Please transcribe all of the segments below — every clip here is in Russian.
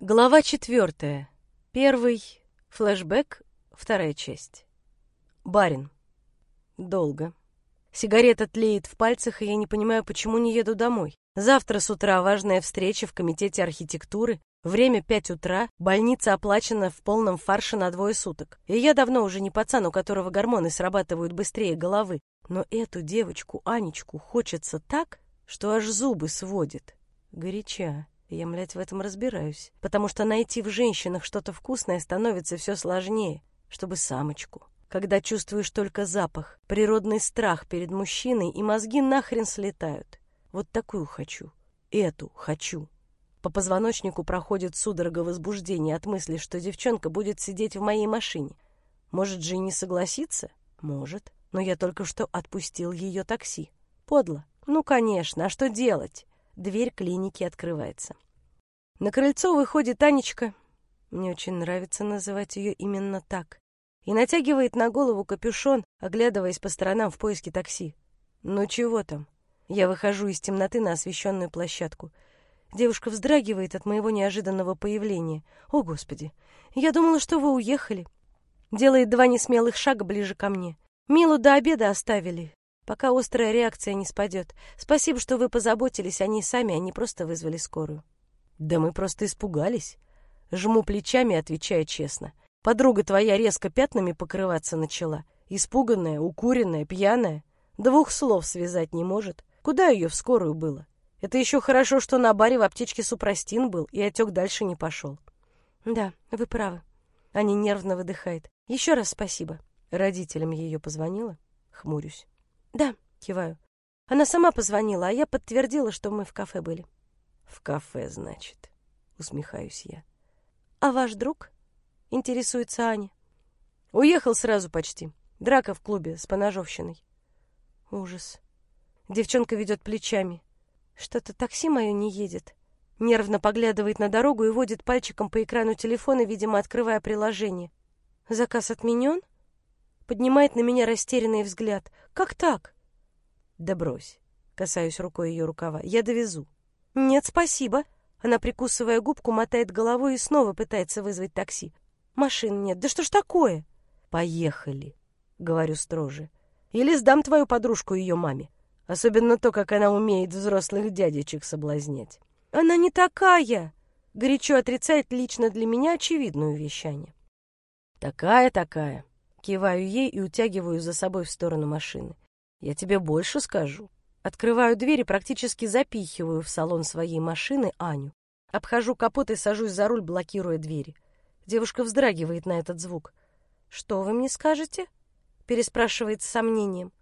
Глава четвертая. Первый. Флэшбэк. Вторая часть. Барин. Долго. Сигарета тлеет в пальцах, и я не понимаю, почему не еду домой. Завтра с утра важная встреча в комитете архитектуры. Время пять утра, больница оплачена в полном фарше на двое суток. И я давно уже не пацан, у которого гормоны срабатывают быстрее головы. Но эту девочку, Анечку, хочется так, что аж зубы сводит. Горяча. Я, млядь, в этом разбираюсь. Потому что найти в женщинах что-то вкусное становится все сложнее, чтобы самочку. Когда чувствуешь только запах, природный страх перед мужчиной, и мозги нахрен слетают. Вот такую хочу. Эту хочу. По позвоночнику проходит судорога возбуждения от мысли, что девчонка будет сидеть в моей машине. Может же и не согласиться? Может. Но я только что отпустил ее такси. Подло. Ну, конечно. А что делать? Дверь клиники открывается. На крыльцо выходит Анечка, мне очень нравится называть ее именно так, и натягивает на голову капюшон, оглядываясь по сторонам в поиске такси. Ну чего там? Я выхожу из темноты на освещенную площадку. Девушка вздрагивает от моего неожиданного появления. «О, Господи! Я думала, что вы уехали!» Делает два несмелых шага ближе ко мне. «Милу до обеда оставили пока острая реакция не спадет. Спасибо, что вы позаботились о ней сами, а не просто вызвали скорую. Да мы просто испугались. Жму плечами, отвечая честно. Подруга твоя резко пятнами покрываться начала. Испуганная, укуренная, пьяная. Двух слов связать не может. Куда ее в скорую было? Это еще хорошо, что на баре в аптечке супрастин был, и отек дальше не пошел. Да, вы правы. Аня нервно выдыхает. Еще раз спасибо. Родителям ее позвонила? Хмурюсь. Да, киваю. Она сама позвонила, а я подтвердила, что мы в кафе были. В кафе, значит, усмехаюсь я. А ваш друг? Интересуется Аня. Уехал сразу почти. Драка в клубе с поножовщиной. Ужас. Девчонка ведет плечами. Что-то такси мое не едет. Нервно поглядывает на дорогу и водит пальчиком по экрану телефона, видимо, открывая приложение. Заказ отменен? Поднимает на меня растерянный взгляд. «Как так?» «Да брось!» — касаюсь рукой ее рукава. «Я довезу». «Нет, спасибо!» Она, прикусывая губку, мотает головой и снова пытается вызвать такси. «Машин нет. Да что ж такое?» «Поехали!» — говорю строже. «Или сдам твою подружку ее маме. Особенно то, как она умеет взрослых дядечек соблазнять». «Она не такая!» — горячо отрицает лично для меня очевидную вещание. «Такая-такая!» Киваю ей и утягиваю за собой в сторону машины. Я тебе больше скажу. Открываю дверь и практически запихиваю в салон своей машины Аню. Обхожу капот и сажусь за руль, блокируя двери. Девушка вздрагивает на этот звук. «Что вы мне скажете?» переспрашивает с сомнением.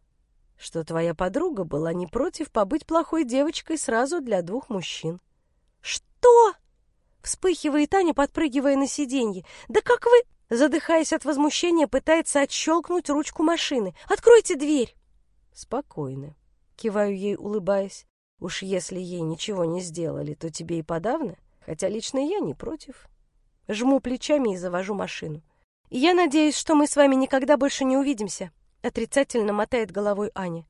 «Что твоя подруга была не против побыть плохой девочкой сразу для двух мужчин». «Что?» Вспыхивает Аня, подпрыгивая на сиденье. «Да как вы...» Задыхаясь от возмущения, пытается отщелкнуть ручку машины. «Откройте дверь!» «Спокойно», — киваю ей, улыбаясь. «Уж если ей ничего не сделали, то тебе и подавно, хотя лично я не против». Жму плечами и завожу машину. «Я надеюсь, что мы с вами никогда больше не увидимся», — отрицательно мотает головой Аня.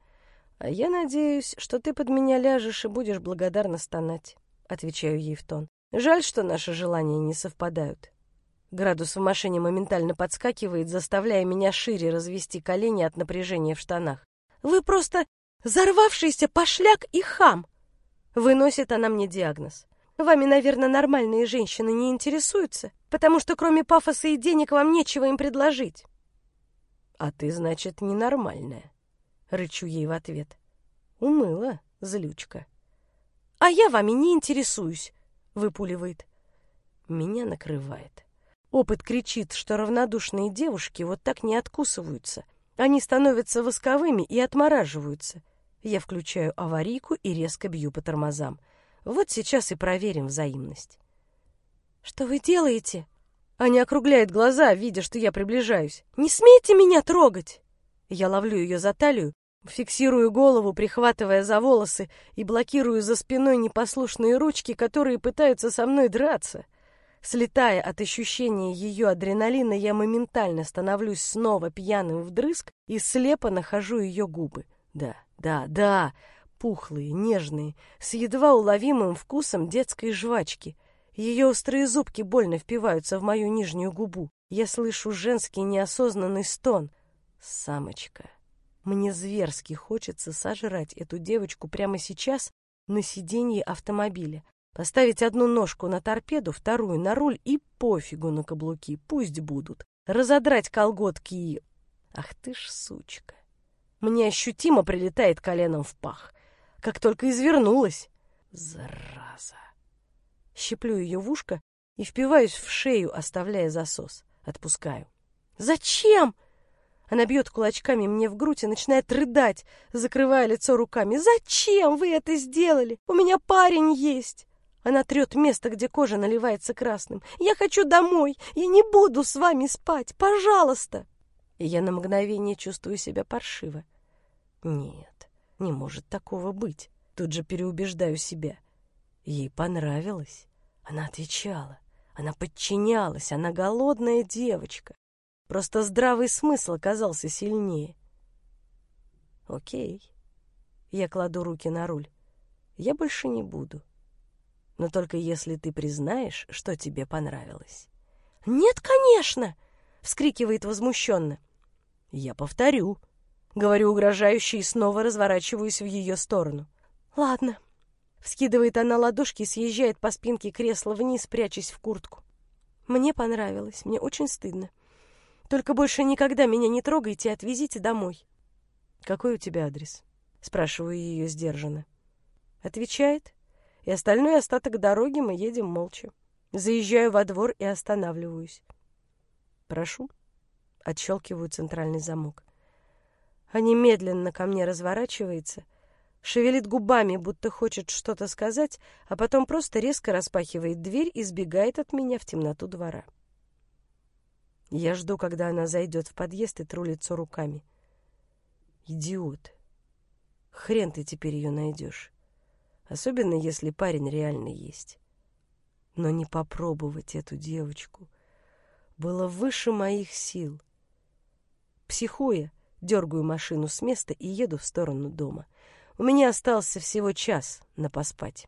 «А я надеюсь, что ты под меня ляжешь и будешь благодарно стонать», — отвечаю ей в тон. «Жаль, что наши желания не совпадают». Градус в машине моментально подскакивает, заставляя меня шире развести колени от напряжения в штанах. «Вы просто взорвавшийся пошляк и хам!» Выносит она мне диагноз. «Вами, наверное, нормальные женщины не интересуются, потому что кроме пафоса и денег вам нечего им предложить». «А ты, значит, ненормальная», — рычу ей в ответ. «Умыла, злючка». «А я вами не интересуюсь», — выпуливает. Меня накрывает. Опыт кричит, что равнодушные девушки вот так не откусываются. Они становятся восковыми и отмораживаются. Я включаю аварийку и резко бью по тормозам. Вот сейчас и проверим взаимность. «Что вы делаете?» Аня округляет глаза, видя, что я приближаюсь. «Не смейте меня трогать!» Я ловлю ее за талию, фиксирую голову, прихватывая за волосы и блокирую за спиной непослушные ручки, которые пытаются со мной драться. Слетая от ощущения ее адреналина, я моментально становлюсь снова пьяным вдрызг и слепо нахожу ее губы. Да, да, да, пухлые, нежные, с едва уловимым вкусом детской жвачки. Ее острые зубки больно впиваются в мою нижнюю губу. Я слышу женский неосознанный стон. Самочка. Мне зверски хочется сожрать эту девочку прямо сейчас на сиденье автомобиля. Поставить одну ножку на торпеду, вторую на руль и пофигу на каблуки, пусть будут. Разодрать колготки и... Ах ты ж сучка. Мне ощутимо прилетает коленом в пах. Как только извернулась. Зараза. Щеплю ее в ушко и впиваюсь в шею, оставляя засос. Отпускаю. «Зачем?» Она бьет кулачками мне в грудь и начинает рыдать, закрывая лицо руками. «Зачем вы это сделали? У меня парень есть!» Она трет место, где кожа наливается красным. «Я хочу домой! Я не буду с вами спать! Пожалуйста!» И я на мгновение чувствую себя паршиво. Нет, не может такого быть. Тут же переубеждаю себя. Ей понравилось. Она отвечала. Она подчинялась. Она голодная девочка. Просто здравый смысл оказался сильнее. Окей. Я кладу руки на руль. Я больше не буду. Но только если ты признаешь, что тебе понравилось. «Нет, конечно!» — вскрикивает возмущенно. «Я повторю», — говорю угрожающе и снова разворачиваюсь в ее сторону. «Ладно». Вскидывает она ладошки и съезжает по спинке кресла вниз, прячась в куртку. «Мне понравилось, мне очень стыдно. Только больше никогда меня не трогайте и отвезите домой». «Какой у тебя адрес?» — спрашиваю ее сдержанно. Отвечает, и остальной остаток дороги мы едем молча. Заезжаю во двор и останавливаюсь. «Прошу». Отщелкиваю центральный замок. Они медленно ко мне разворачивается, шевелит губами, будто хочет что-то сказать, а потом просто резко распахивает дверь и сбегает от меня в темноту двора. Я жду, когда она зайдет в подъезд и тру лицо руками. Идиот. Хрен ты теперь ее найдешь. Особенно, если парень реально есть. Но не попробовать эту девочку было выше моих сил. Психуя, дергаю машину с места и еду в сторону дома. У меня остался всего час на поспать.